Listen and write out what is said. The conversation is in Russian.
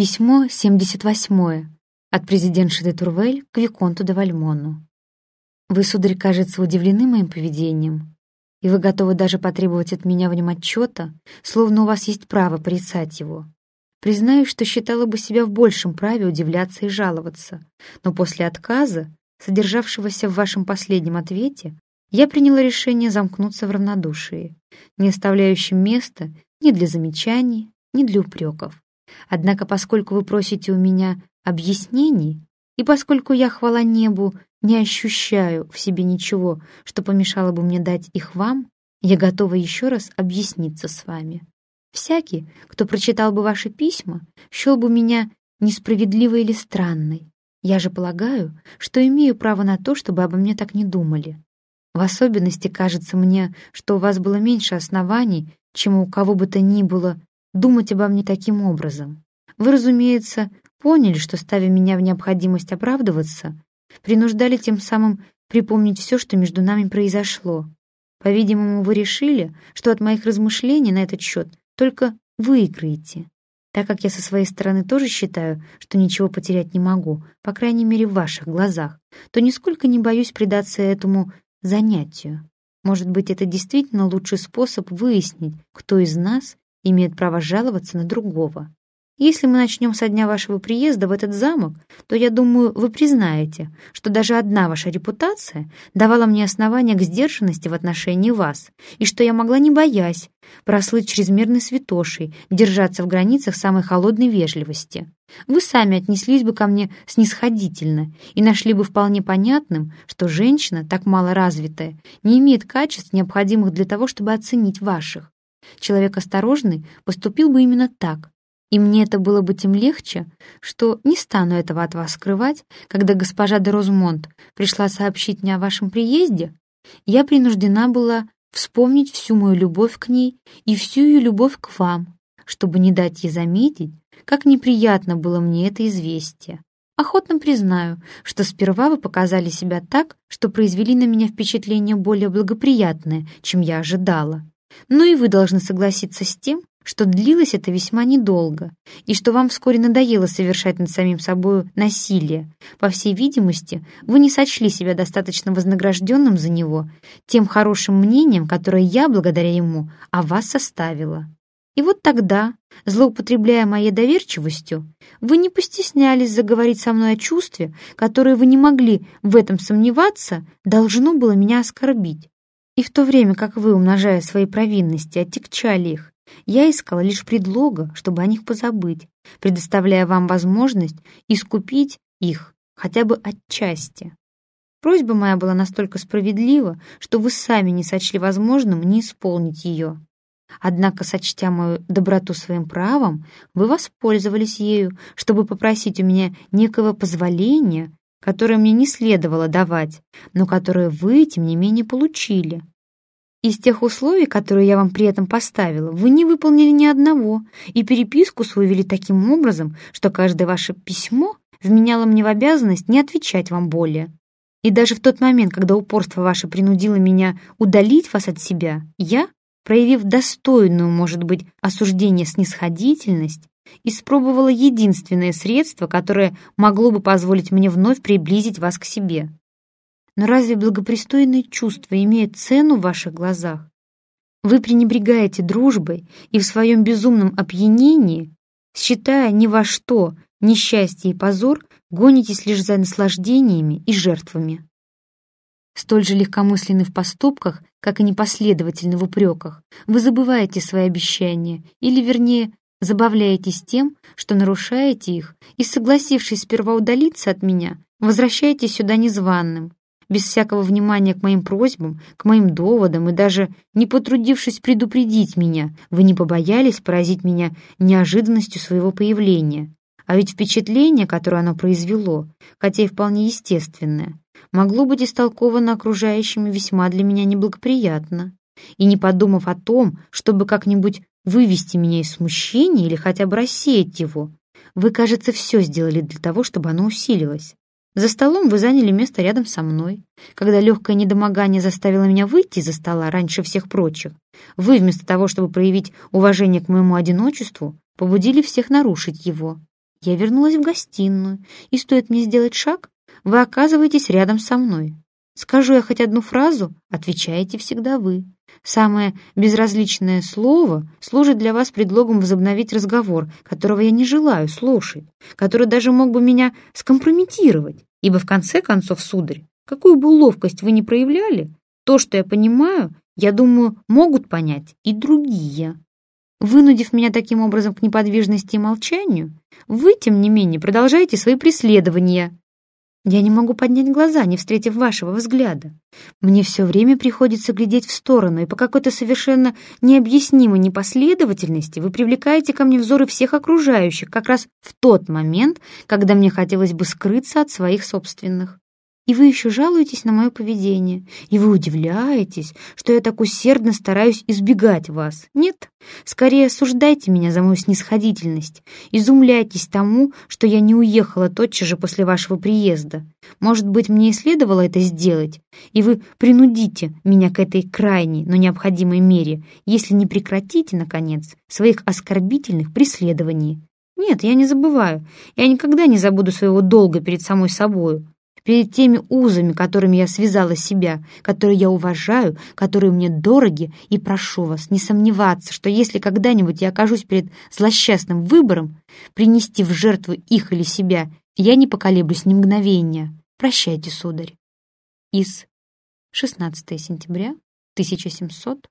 Письмо 78 от президентши де Турвель к Виконту де Вальмону. Вы, сударь, кажется, удивлены моим поведением, и вы готовы даже потребовать от меня в нем отчета, словно у вас есть право порицать его. Признаюсь, что считала бы себя в большем праве удивляться и жаловаться, но после отказа, содержавшегося в вашем последнем ответе, я приняла решение замкнуться в равнодушии, не оставляющем места ни для замечаний, ни для упреков. Однако, поскольку вы просите у меня объяснений, и поскольку я, хвала небу, не ощущаю в себе ничего, что помешало бы мне дать их вам, я готова еще раз объясниться с вами. Всякий, кто прочитал бы ваши письма, счел бы меня несправедливой или странной. Я же полагаю, что имею право на то, чтобы обо мне так не думали. В особенности кажется мне, что у вас было меньше оснований, чем у кого бы то ни было думать обо мне таким образом. Вы, разумеется, поняли, что, ставя меня в необходимость оправдываться, принуждали тем самым припомнить все, что между нами произошло. По-видимому, вы решили, что от моих размышлений на этот счет только выиграете. Так как я со своей стороны тоже считаю, что ничего потерять не могу, по крайней мере в ваших глазах, то нисколько не боюсь предаться этому занятию. Может быть, это действительно лучший способ выяснить, кто из нас имеет право жаловаться на другого. Если мы начнем со дня вашего приезда в этот замок, то, я думаю, вы признаете, что даже одна ваша репутация давала мне основания к сдержанности в отношении вас, и что я могла, не боясь, прослыть чрезмерной святошей, держаться в границах самой холодной вежливости. Вы сами отнеслись бы ко мне снисходительно и нашли бы вполне понятным, что женщина, так мало развитая, не имеет качеств, необходимых для того, чтобы оценить ваших. Человек осторожный поступил бы именно так, и мне это было бы тем легче, что не стану этого от вас скрывать, когда госпожа де Розмонт пришла сообщить мне о вашем приезде, я принуждена была вспомнить всю мою любовь к ней и всю ее любовь к вам, чтобы не дать ей заметить, как неприятно было мне это известие. Охотно признаю, что сперва вы показали себя так, что произвели на меня впечатление более благоприятное, чем я ожидала. Но и вы должны согласиться с тем, что длилось это весьма недолго, и что вам вскоре надоело совершать над самим собою насилие. По всей видимости, вы не сочли себя достаточно вознагражденным за него тем хорошим мнением, которое я, благодаря ему, о вас составила. И вот тогда, злоупотребляя моей доверчивостью, вы не постеснялись заговорить со мной о чувстве, которое вы не могли в этом сомневаться, должно было меня оскорбить. И в то время, как вы, умножая свои провинности, отягчали их, я искала лишь предлога, чтобы о них позабыть, предоставляя вам возможность искупить их хотя бы отчасти. Просьба моя была настолько справедлива, что вы сами не сочли возможным не исполнить ее. Однако, сочтя мою доброту своим правом, вы воспользовались ею, чтобы попросить у меня некого позволения, которое мне не следовало давать, но которое вы, тем не менее, получили. Из тех условий, которые я вам при этом поставила, вы не выполнили ни одного, и переписку свою вели таким образом, что каждое ваше письмо вменяло мне в обязанность не отвечать вам более. И даже в тот момент, когда упорство ваше принудило меня удалить вас от себя, я, проявив достойную, может быть, осуждение снисходительность, испробовала единственное средство, которое могло бы позволить мне вновь приблизить вас к себе. Но разве благопристойные чувства имеют цену в ваших глазах? Вы пренебрегаете дружбой и в своем безумном опьянении, считая ни во что несчастье и позор, гонитесь лишь за наслаждениями и жертвами. Столь же легкомысленны в поступках, как и непоследовательны в упреках. Вы забываете свои обещания, или, вернее, забавляетесь тем, что нарушаете их, и, согласившись сперва удалиться от меня, возвращаетесь сюда незваным, без всякого внимания к моим просьбам, к моим доводам и даже не потрудившись предупредить меня, вы не побоялись поразить меня неожиданностью своего появления. А ведь впечатление, которое оно произвело, хотя и вполне естественное, могло быть истолковано окружающими весьма для меня неблагоприятно. И не подумав о том, чтобы как-нибудь вывести меня из смущения или хотя бы рассеять его, вы, кажется, все сделали для того, чтобы оно усилилось. За столом вы заняли место рядом со мной. Когда легкое недомогание заставило меня выйти за стола раньше всех прочих, вы, вместо того, чтобы проявить уважение к моему одиночеству, побудили всех нарушить его. Я вернулась в гостиную, и стоит мне сделать шаг, вы оказываетесь рядом со мной. Скажу я хоть одну фразу, отвечаете всегда вы. Самое безразличное слово служит для вас предлогом возобновить разговор, которого я не желаю слушать, который даже мог бы меня скомпрометировать, ибо в конце концов, сударь, какую бы ловкость вы ни проявляли, то, что я понимаю, я думаю, могут понять и другие. Вынудив меня таким образом к неподвижности и молчанию, вы, тем не менее, продолжаете свои преследования. Я не могу поднять глаза, не встретив вашего взгляда. Мне все время приходится глядеть в сторону, и по какой-то совершенно необъяснимой непоследовательности вы привлекаете ко мне взоры всех окружающих как раз в тот момент, когда мне хотелось бы скрыться от своих собственных. И вы еще жалуетесь на мое поведение, и вы удивляетесь, что я так усердно стараюсь избегать вас. Нет, скорее осуждайте меня за мою снисходительность, изумляйтесь тому, что я не уехала тотчас же после вашего приезда. Может быть, мне и следовало это сделать, и вы принудите меня к этой крайней, но необходимой мере, если не прекратите, наконец, своих оскорбительных преследований. Нет, я не забываю. Я никогда не забуду своего долга перед самой собою перед теми узами, которыми я связала себя, которые я уважаю, которые мне дороги, и прошу вас не сомневаться, что если когда-нибудь я окажусь перед злосчастным выбором, принести в жертву их или себя, я не поколеблюсь ни мгновения. Прощайте, сударь. Из 16 сентября 1700